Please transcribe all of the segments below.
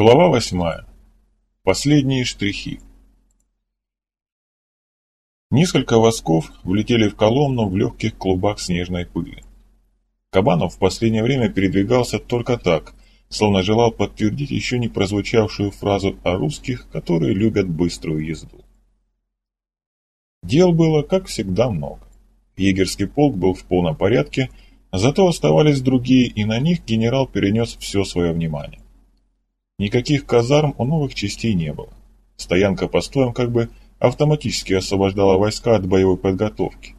Глава восьмая. Последние штрихи. Несколько восков влетели в Коломну в легких клубах снежной пыли. Кабанов в последнее время передвигался только так, словно желал подтвердить еще не прозвучавшую фразу о русских, которые любят быструю езду. Дел было, как всегда, много. Егерский полк был в полном порядке, зато оставались другие, и на них генерал перенес все свое внимание. Никаких казарм у новых частей не было. Стоянка постоем как бы автоматически освобождала войска от боевой подготовки.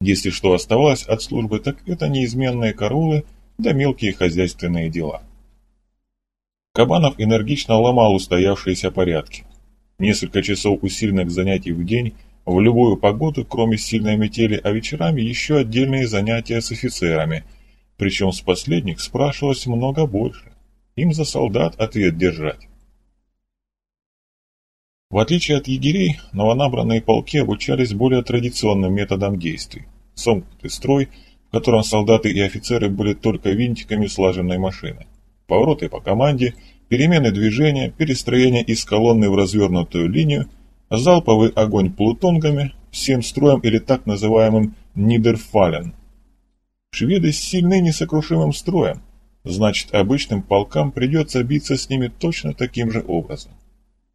Если что оставалось от службы, так это неизменные караулы да мелкие хозяйственные дела. Кабанов энергично ломал устоявшиеся порядки. Несколько часов усиленных занятий в день, в любую погоду, кроме сильной метели, а вечерами еще отдельные занятия с офицерами, причем с последних спрашивалось много больше. Им за солдат ответ держать. В отличие от егерей, новонабранные полки обучались более традиционным методам действий. Сомкнутый строй, в котором солдаты и офицеры были только винтиками слаженной машины. Повороты по команде, перемены движения, перестроение из колонны в развернутую линию, залповый огонь плутонгами, всем строем или так называемым «нидерфален». Шведы сильны несокрушимым строем, Значит, обычным полкам придется биться с ними точно таким же образом.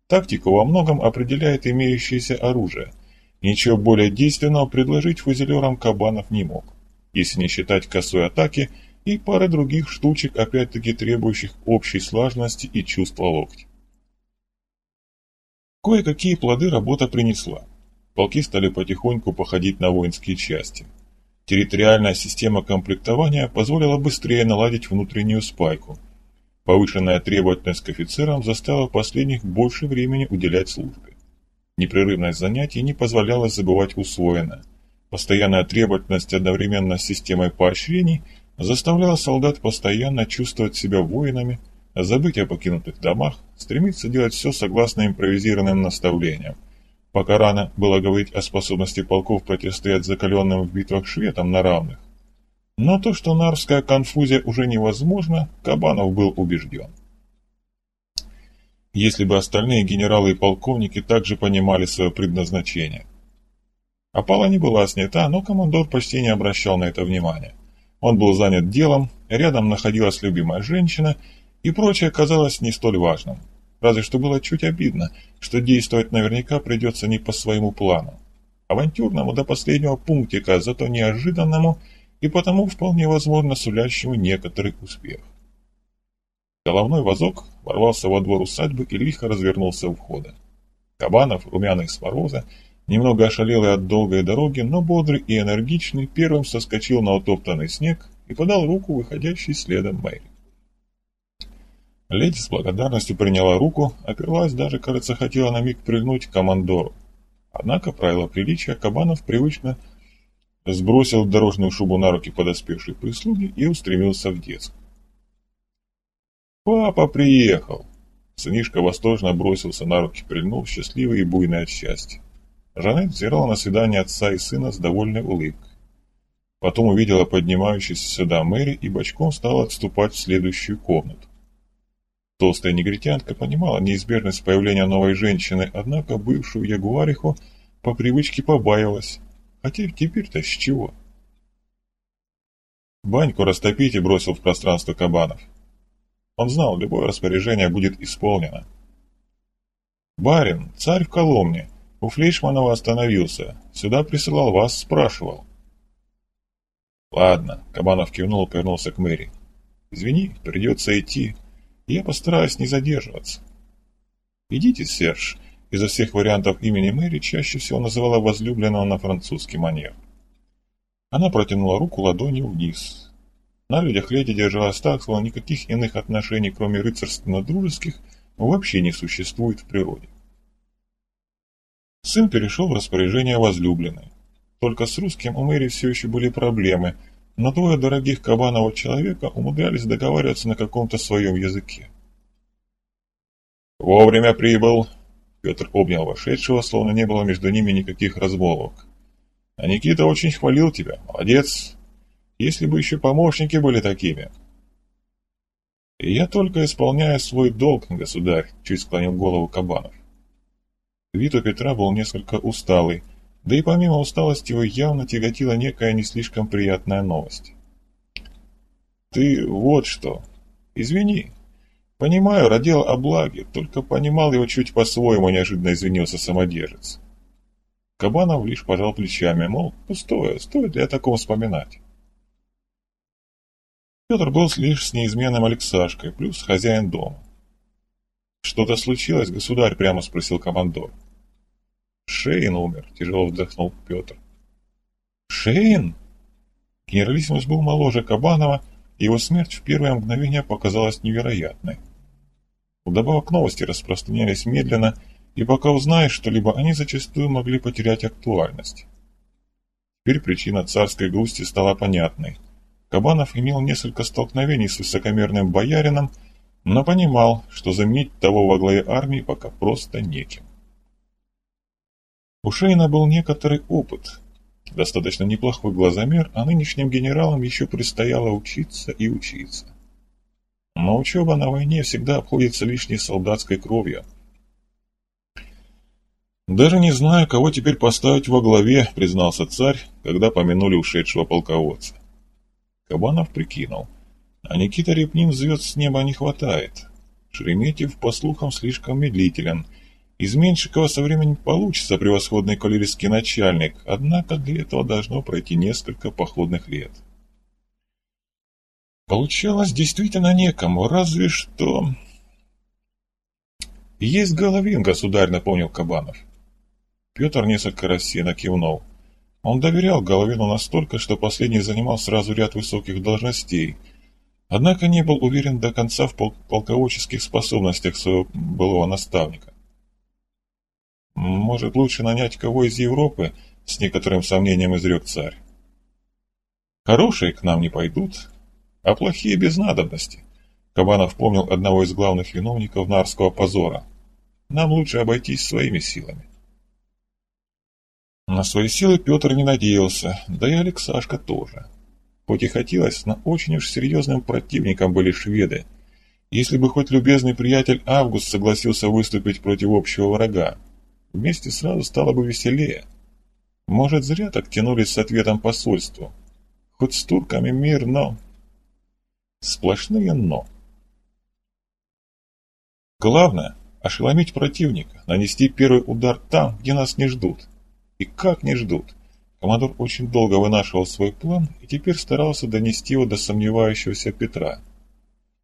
Тактику во многом определяет имеющееся оружие. Ничего более действенного предложить фузелерам Кабанов не мог, если не считать косой атаки и пары других штучек, опять-таки требующих общей слаженности и чувства локтя. Кое-какие плоды работа принесла. Полки стали потихоньку походить на воинские части. Территориальная система комплектования позволила быстрее наладить внутреннюю спайку. Повышенная требовательность к офицерам заставила последних больше времени уделять службе. Непрерывность занятий не позволяла забывать усвоенное. Постоянная требовательность одновременно с системой поощрений заставляла солдат постоянно чувствовать себя воинами, забыть о покинутых домах, стремиться делать все согласно импровизированным наставлениям. Пока рано было говорить о способности полков противостоять закаленным в битвах шведам на равных. Но то, что нарвская конфузия уже невозможна, Кабанов был убежден. Если бы остальные генералы и полковники также понимали свое предназначение. Опала не была снята, но командор почти не обращал на это внимания. Он был занят делом, рядом находилась любимая женщина, и прочее казалось не столь важным. Разве что было чуть обидно, что действовать наверняка придется не по своему плану. Авантюрному до последнего пунктика, зато неожиданному и потому вполне возможно сулящему некоторый успех. Головной вазок ворвался во двор усадьбы и лихо развернулся у входа. Кабанов, румяный с мороза, немного ошалелый от долгой дороги, но бодрый и энергичный, первым соскочил на утоптанный снег и подал руку выходящей следом Мэри. Леди с благодарностью приняла руку, оперлась даже, кажется, хотела на миг прыгнуть к командору. Однако правила приличия Кабанов привычно сбросил дорожную шубу на руки подоспевшей прислуги и устремился в детскую. «Папа приехал!» Сынишка восторженно бросился на руки, прильнул, счастливый и буйный от счастья. Жанет взирала на свидание отца и сына с довольной улыбкой. Потом увидела поднимающуюся сюда Мэри и бочком стала отступать в следующую комнату. Толстая негритянка понимала неизбежность появления новой женщины, однако бывшую ягуариху по привычке побаивалась. Хотя теперь-то с чего? «Баньку растопите», — бросил в пространство Кабанов. Он знал, любое распоряжение будет исполнено. «Барин, царь в Коломне, у Флейшманова остановился. Сюда присылал вас, спрашивал». «Ладно», — Кабанов кивнул и повернулся к Мэри. «Извини, придется идти. Я постараюсь не задерживаться. Идите, Серж. Изо всех вариантов имени Мэри чаще всего называла возлюбленного на французский манер. Она протянула руку ладонью вниз. На людях леди держалась так, словно никаких иных отношений, кроме рыцарственно-дружеских, вообще не существует в природе. Сын перешел в распоряжение возлюбленной. Только с русским у Мэри все еще были проблемы – но двое дорогих Кабанова человека умудрялись договариваться на каком-то своем языке. «Вовремя прибыл!» Петр обнял вошедшего, словно не было между ними никаких размолвок. «А Никита очень хвалил тебя. Молодец! Если бы еще помощники были такими!» «Я только исполняю свой долг, государь», — чуть склонил голову Кабанов. Вид у Петра был несколько усталый, да и помимо усталости его явно тяготила некая не слишком приятная новость. «Ты вот что. Извини. Понимаю, родил о благе, только понимал его чуть по-своему, неожиданно извинился самодержец». Кабанов лишь пожал плечами, мол, пустое, стоит ли о таком вспоминать. Петр был лишь с неизменным Алексашкой, плюс хозяин дома. «Что-то случилось, государь?» – прямо спросил командор. «Шейн умер», – тяжело вздохнул Петр. «Шейн?» Генералиссимус был моложе Кабанова, и его смерть в первое мгновение показалась невероятной. Вдобавок новости распространялись медленно, и пока узнаешь что-либо, они зачастую могли потерять актуальность. Теперь причина царской грусти стала понятной. Кабанов имел несколько столкновений с высокомерным боярином, но понимал, что заменить того во главе армии пока просто неким. У Шейна был некоторый опыт, достаточно неплохой глазомер, а нынешним генералам еще предстояло учиться и учиться. Но учеба на войне всегда обходится лишней солдатской кровью. «Даже не знаю, кого теперь поставить во главе», — признался царь, когда помянули ушедшего полководца. Кабанов прикинул. А Никита Репнин звезд с неба не хватает. Шереметьев, по слухам, слишком медлителен. Из Меньшикова со временем получится превосходный кавалерийский начальник, однако для этого должно пройти несколько походных лет. Получалось действительно некому, разве что... «Есть Головин, государь», — напомнил Кабанов. Петр несколько рассеянно кивнул. Он доверял Головину настолько, что последний занимал сразу ряд высоких должностей, однако не был уверен до конца в пол полководческих способностях своего былого наставника. «Может, лучше нанять кого из Европы?» — с некоторым сомнением изрек царь. «Хорошие к нам не пойдут, а плохие без надобности», — Кабанов помнил одного из главных виновников нарского позора. «Нам лучше обойтись своими силами». На свои силы Петр не надеялся, да и Алексашка тоже. Хоть и хотелось, но очень уж серьезным противником были шведы. Если бы хоть любезный приятель Август согласился выступить против общего врага, вместе сразу стало бы веселее. Может, зря так тянулись с ответом посольству. Хоть с турками мир, но... Сплошные «но». Главное – ошеломить противника, нанести первый удар там, где нас не ждут – и как не ждут. Командор очень долго вынашивал свой план и теперь старался донести его до сомневающегося Петра.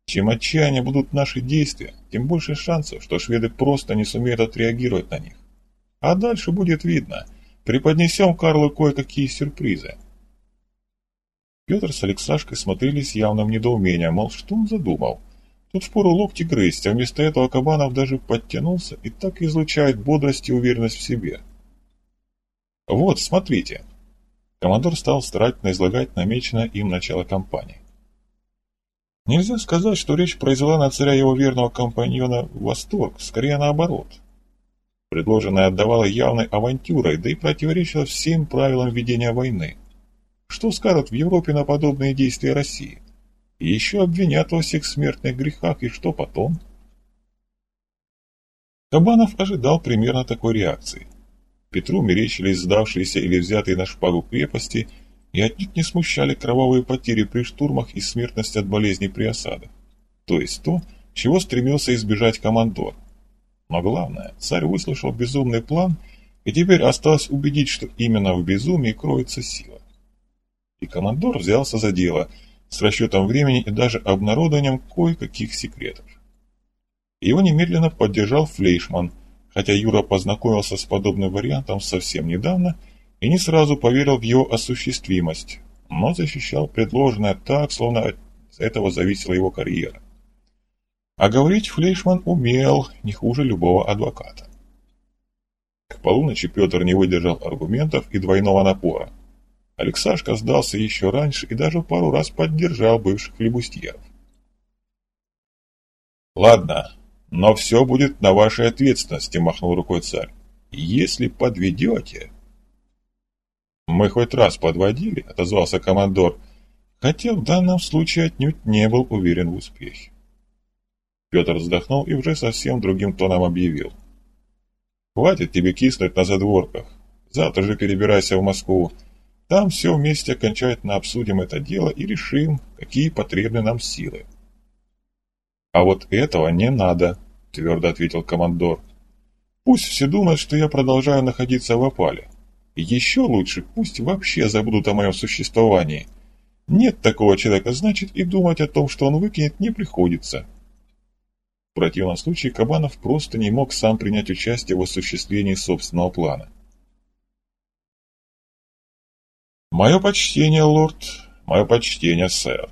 Чем отчаяннее будут наши действия, тем больше шансов, что шведы просто не сумеют отреагировать на них. А дальше будет видно. Преподнесем Карлу кое-какие сюрпризы. Петр с Алексашкой смотрели с явным недоумением, мол, что он задумал. Тут впору локти грызть, а вместо этого Кабанов даже подтянулся и так излучает бодрость и уверенность в себе. Вот, смотрите. Командор стал старательно излагать намеченное им начало кампании. Нельзя сказать, что речь произвела на царя его верного компаньона восторг, скорее наоборот. Предложенное отдавало явной авантюрой, да и противоречило всем правилам ведения войны. Что скажут в Европе на подобные действия России? Еще обвинят во всех смертных грехах, и что потом? Кабанов ожидал примерно такой реакции. Петру мерещились сдавшиеся или взятые на шпагу крепости и отнюдь не смущали кровавые потери при штурмах и смертность от болезней при осадах. То есть то, чего стремился избежать командор. Но главное, царь выслушал безумный план, и теперь осталось убедить, что именно в безумии кроется сила. И командор взялся за дело, с расчетом времени и даже обнародованием кое-каких секретов. Его немедленно поддержал Флейшман – хотя Юра познакомился с подобным вариантом совсем недавно и не сразу поверил в его осуществимость, но защищал предложенное так, словно от этого зависела его карьера. А говорить Флейшман умел не хуже любого адвоката. К полуночи Петр не выдержал аргументов и двойного напора. Алексашка сдался еще раньше и даже пару раз поддержал бывших флебустьеров. «Ладно, но все будет на вашей ответственности, махнул рукой царь. Если подведете... Мы хоть раз подводили, отозвался командор, хотя в данном случае отнюдь не был уверен в успехе. Петр вздохнул и уже совсем другим тоном объявил. «Хватит тебе киснуть на задворках. Завтра же перебирайся в Москву. Там все вместе окончательно обсудим это дело и решим, какие потребны нам силы». «А вот этого не надо», — твердо ответил командор. «Пусть все думают, что я продолжаю находиться в опале. Еще лучше, пусть вообще забудут о моем существовании. Нет такого человека, значит, и думать о том, что он выкинет, не приходится». В противном случае Кабанов просто не мог сам принять участие в осуществлении собственного плана. «Мое почтение, лорд, мое почтение, сэр».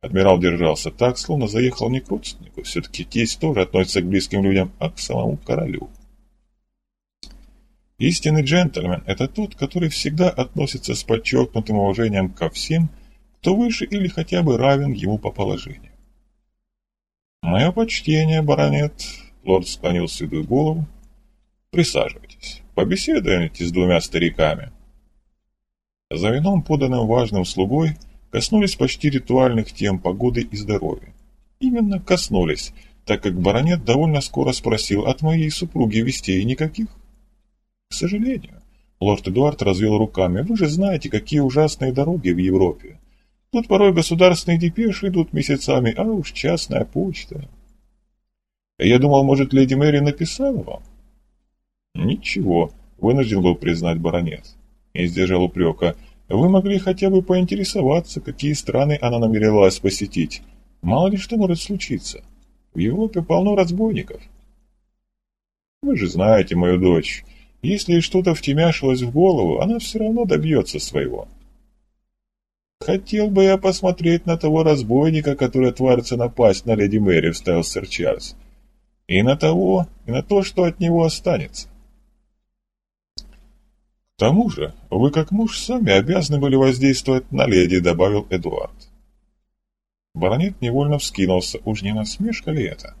Адмирал держался так, словно заехал не к родственнику, все-таки тесть тоже относится к близким людям, а к самому королю. Истинный джентльмен – это тот, который всегда относится с подчеркнутым уважением ко всем, кто выше или хотя бы равен ему по положению. «Мое почтение, баронет», — лорд склонил седую голову. «Присаживайтесь, побеседуйте с двумя стариками». За вином, поданным важным слугой, коснулись почти ритуальных тем погоды и здоровья. Именно коснулись, так как баронет довольно скоро спросил от моей супруги вестей никаких. К сожалению, лорд Эдуард развел руками, вы же знаете, какие ужасные дороги в Европе. Тут порой государственные депеши идут месяцами, а уж частная почта. Я думал, может, леди Мэри написала вам? Ничего, вынужден был признать баронет. Не сдержал упрека. Вы могли хотя бы поинтересоваться, какие страны она намеревалась посетить. Мало ли что может случиться. В Европе полно разбойников. Вы же знаете мою дочь. Если что-то втемяшилось в голову, она все равно добьется своего. «Хотел бы я посмотреть на того разбойника, который отварится напасть на леди Мэри», — вставил сэр Чарльз. «И на того, и на то, что от него останется». «К тому же, вы как муж сами обязаны были воздействовать на леди», — добавил Эдуард. Баронет невольно вскинулся, уж не насмешка ли это?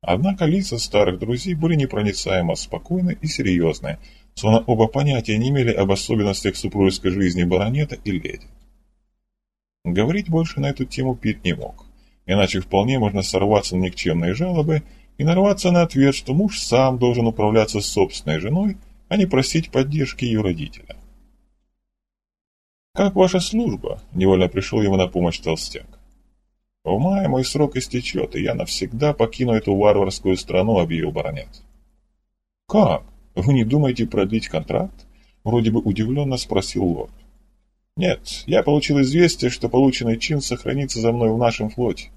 Однако лица старых друзей были непроницаемо спокойны и серьезны, словно оба понятия не имели об особенностях супружеской жизни баронета и леди. Говорить больше на эту тему Пит не мог, иначе вполне можно сорваться на никчемные жалобы и нарваться на ответ, что муж сам должен управляться с собственной женой, а не просить поддержки ее родителя. «Как ваша служба?» – невольно пришел ему на помощь толстяк. «В мае мой срок истечет, и я навсегда покину эту варварскую страну», – объявил баронет. «Как? Вы не думаете продлить контракт?» – вроде бы удивленно спросил лорд. Нет, я получил известие, что полученный чин сохранится за мной в нашем флоте.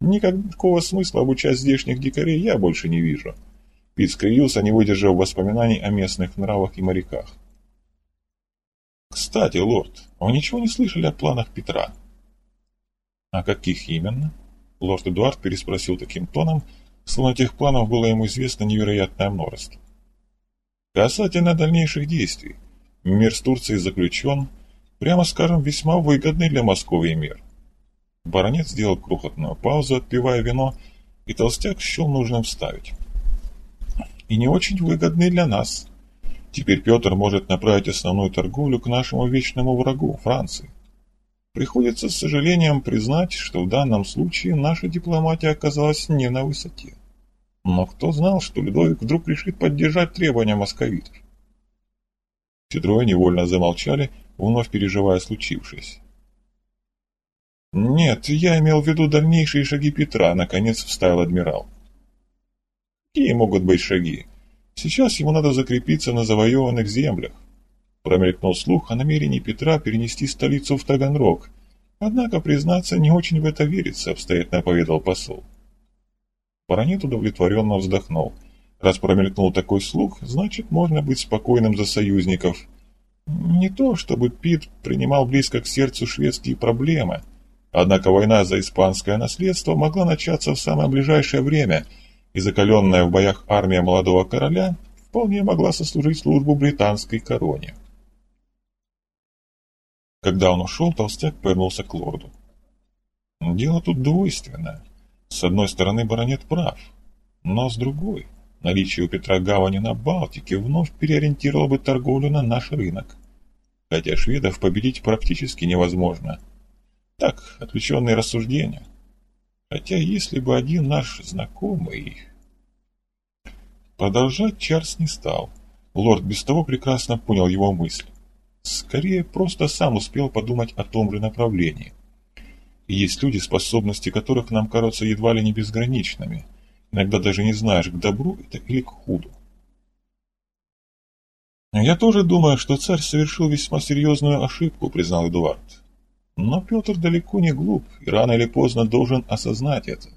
Никакого смысла обучать здешних дикарей я больше не вижу. Пит скривился, не выдержав воспоминаний о местных нравах и моряках. Кстати, лорд, вы ничего не слышали о планах Петра? О каких именно? Лорд Эдуард переспросил таким тоном, словно тех планов было ему известно невероятное множество. Касательно дальнейших действий. Мир с Турцией заключен, Прямо скажем, весьма выгодный для Москвы мир. Баронет сделал крохотную паузу, отпивая вино, и толстяк счел нужным вставить. И не очень выгодный для нас. Теперь Петр может направить основную торговлю к нашему вечному врагу, Франции. Приходится с сожалением признать, что в данном случае наша дипломатия оказалась не на высоте. Но кто знал, что Людовик вдруг решит поддержать требования московитов? Все трое невольно замолчали, вновь переживая случившееся. «Нет, я имел в виду дальнейшие шаги Петра», — наконец вставил адмирал. «Какие могут быть шаги? Сейчас ему надо закрепиться на завоеванных землях». Промелькнул слух о намерении Петра перенести столицу в Таганрог. Однако, признаться, не очень в это верится, обстоятельно поведал посол. Баронет удовлетворенно вздохнул. Раз промелькнул такой слух, значит, можно быть спокойным за союзников. Не то, чтобы Пит принимал близко к сердцу шведские проблемы, однако война за испанское наследство могла начаться в самое ближайшее время, и закаленная в боях армия молодого короля вполне могла сослужить службу британской короне. Когда он ушел, толстяк повернулся к лорду. Дело тут двойственное. С одной стороны, баронет прав, но с другой, наличие у Петра гавани на Балтике вновь переориентировало бы торговлю на наш рынок хотя шведов победить практически невозможно. Так, отвлеченные рассуждения. Хотя если бы один наш знакомый... Продолжать Чарльз не стал. Лорд без того прекрасно понял его мысль. Скорее, просто сам успел подумать о том же направлении. Есть люди, способности которых нам кажутся едва ли не безграничными. Иногда даже не знаешь, к добру это или к худу. «Я тоже думаю, что царь совершил весьма серьезную ошибку», — признал Эдуард. «Но Петр далеко не глуп и рано или поздно должен осознать это».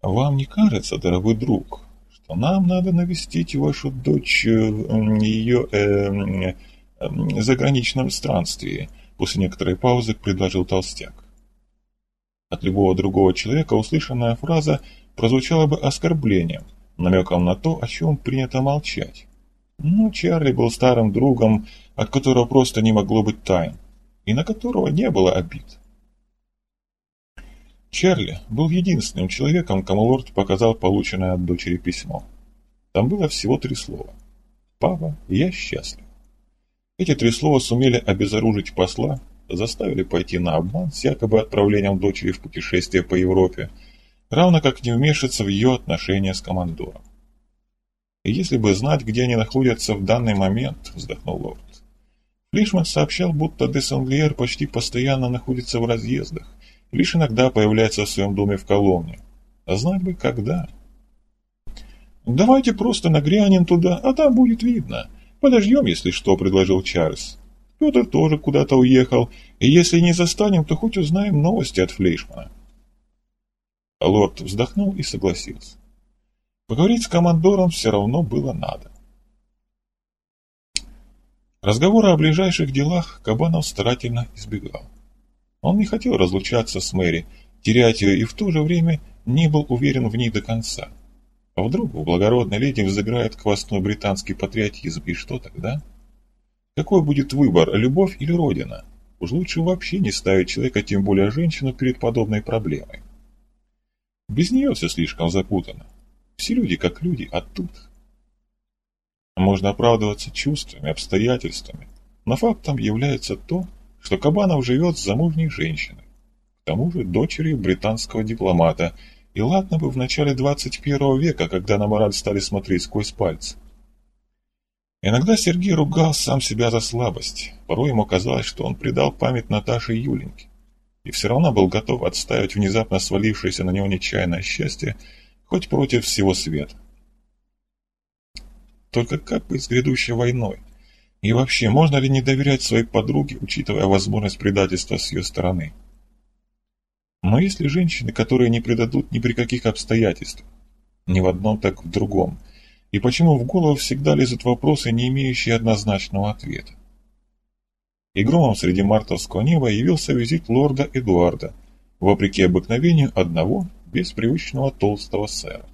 «Вам не кажется, дорогой друг, что нам надо навестить вашу дочь в ее э, заграничном странстве?» После некоторой паузы предложил толстяк. От любого другого человека услышанная фраза прозвучала бы оскорблением, намеком на то, о чем принято молчать. Но Чарли был старым другом, от которого просто не могло быть тайн, и на которого не было обид. Чарли был единственным человеком, кому лорд показал полученное от дочери письмо. Там было всего три слова. «Папа, я счастлив». Эти три слова сумели обезоружить посла, заставили пойти на обман с якобы отправлением дочери в путешествие по Европе, равно как не вмешаться в ее отношения с командором. И если бы знать, где они находятся в данный момент, вздохнул лорд. Флишман сообщал, будто де Санглиер почти постоянно находится в разъездах, лишь иногда появляется в своем доме в Коломне. А знать бы, когда. «Давайте просто нагрянем туда, а там будет видно. Подождем, если что», — предложил Чарльз. «Петр тоже куда-то уехал, и если не застанем, то хоть узнаем новости от Флейшмана». Лорд вздохнул и согласился. Поговорить с командором все равно было надо. Разговора о ближайших делах Кабанов старательно избегал. Он не хотел разлучаться с Мэри, терять ее и в то же время не был уверен в ней до конца. А вдруг у благородной леди взыграет квасной британский патриотизм, и что тогда? Какой будет выбор, любовь или родина? Уж лучше вообще не ставить человека, тем более женщину, перед подобной проблемой. Без нее все слишком запутано. Все люди как люди, а тут... Можно оправдываться чувствами, обстоятельствами, но фактом является то, что Кабанов живет с замужней женщиной, к тому же дочерью британского дипломата, и ладно бы в начале 21 века, когда на мораль стали смотреть сквозь пальцы. Иногда Сергей ругал сам себя за слабость, порой ему казалось, что он предал память Наташи и Юленьки, и все равно был готов отставить внезапно свалившееся на него нечаянное счастье хоть против всего света. Только как быть с грядущей войной? И вообще, можно ли не доверять своей подруге, учитывая возможность предательства с ее стороны? Но есть ли женщины, которые не предадут ни при каких обстоятельствах? Ни в одном, так в другом. И почему в голову всегда лезут вопросы, не имеющие однозначного ответа? И громом среди мартовского неба явился визит лорда Эдуарда, вопреки обыкновению одного без привычного толстого сэра.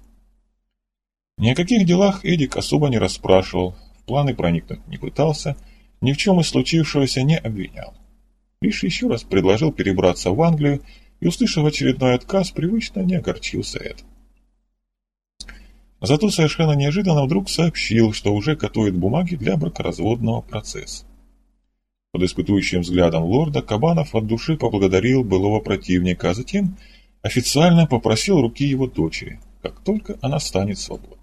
Ни о каких делах Эдик особо не расспрашивал, в планы проникнуть не пытался, ни в чем из случившегося не обвинял. Лишь еще раз предложил перебраться в Англию и, услышав очередной отказ, привычно не огорчился это. Зато совершенно неожиданно вдруг сообщил, что уже готовит бумаги для бракоразводного процесса. Под испытующим взглядом лорда Кабанов от души поблагодарил былого противника, а затем официально попросил руки его дочери, как только она станет свободной.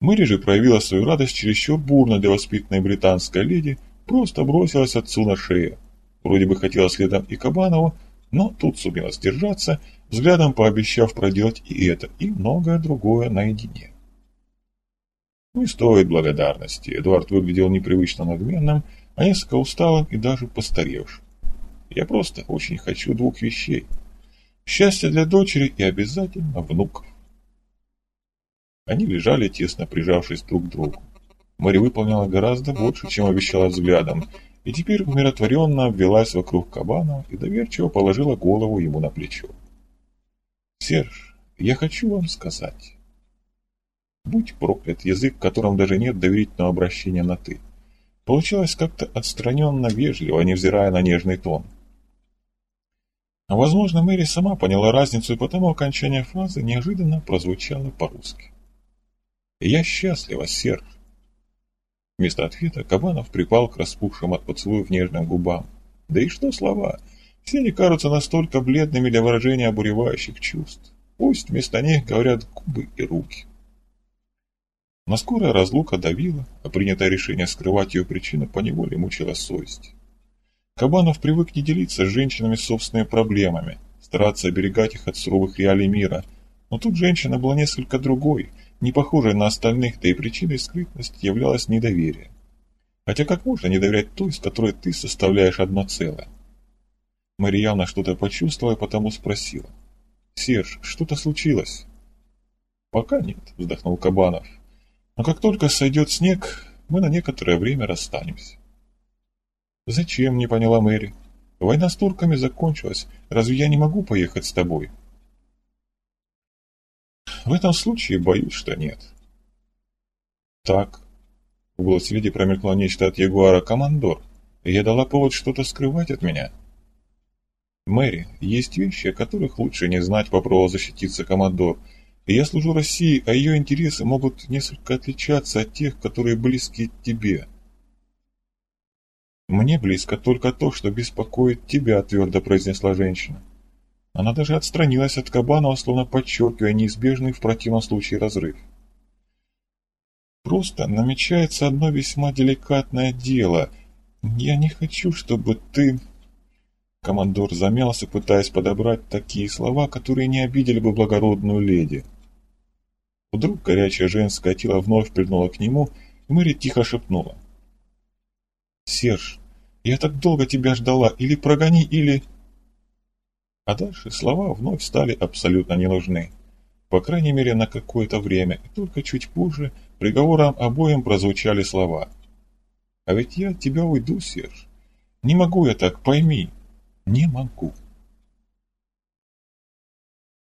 Мэри же проявила свою радость чересчур бурно для воспитанной британской леди, просто бросилась отцу на шею. Вроде бы хотела следом и Кабанову, но тут сумела сдержаться, взглядом пообещав проделать и это, и многое другое наедине. Не стоит благодарности. Эдуард выглядел непривычно надменным, а несколько усталым и даже постаревшим. Я просто очень хочу двух вещей – Счастье для дочери и обязательно внуков. Они лежали, тесно прижавшись друг к другу. Мэри выполняла гораздо больше, чем обещала взглядом, и теперь умиротворенно обвелась вокруг кабана и доверчиво положила голову ему на плечо. «Серж, я хочу вам сказать. Будь проклят язык, в котором даже нет доверительного обращения на «ты». Получалось как-то отстраненно вежливо, невзирая на нежный тон. А возможно, Мэри сама поняла разницу, и потому окончание фразы неожиданно прозвучало по-русски. «Я счастлива, Серж». Вместо ответа Кабанов припал к распухшим от поцелуев нежным губам. Да и что слова? Все они кажутся настолько бледными для выражения обуревающих чувств. Пусть вместо них говорят губы и руки. Но скорая разлука давила, а принятое решение скрывать ее причину поневоле мучила совесть. Кабанов привык не делиться с женщинами собственными проблемами, стараться оберегать их от суровых реалий мира, но тут женщина была несколько другой, не похожей на остальных, да и причиной скрытности являлось недоверие. Хотя как можно не доверять той, с которой ты составляешь одно целое? Мэри явно что-то почувствовала потому спросила. «Серж, что-то случилось?» «Пока нет», — вздохнул Кабанов. «Но как только сойдет снег, мы на некоторое время расстанемся». «Зачем?» — не поняла Мэри. «Война с турками закончилась. Разве я не могу поехать с тобой?» «В этом случае боюсь, что нет». «Так». В голосе леди промелькнуло нечто от Ягуара «Командор». «Я дала повод что-то скрывать от меня». «Мэри, есть вещи, о которых лучше не знать, попробовал защититься командор. Я служу России, а ее интересы могут несколько отличаться от тех, которые близки тебе». «Мне близко только то, что беспокоит тебя», — твердо произнесла женщина. Она даже отстранилась от Кабанова, словно подчеркивая неизбежный в противном случае разрыв. «Просто намечается одно весьма деликатное дело. Я не хочу, чтобы ты...» Командор замялся, пытаясь подобрать такие слова, которые не обидели бы благородную леди. Вдруг горячее женское тело вновь прильнуло к нему, и Мэри тихо шепнула. «Серж, я так долго тебя ждала, или прогони, или...» А дальше слова вновь стали абсолютно не нужны. По крайней мере, на какое-то время, и только чуть позже приговором обоим прозвучали слова. «А ведь я тебя уйду, Серж. Не могу я так, пойми. Не могу».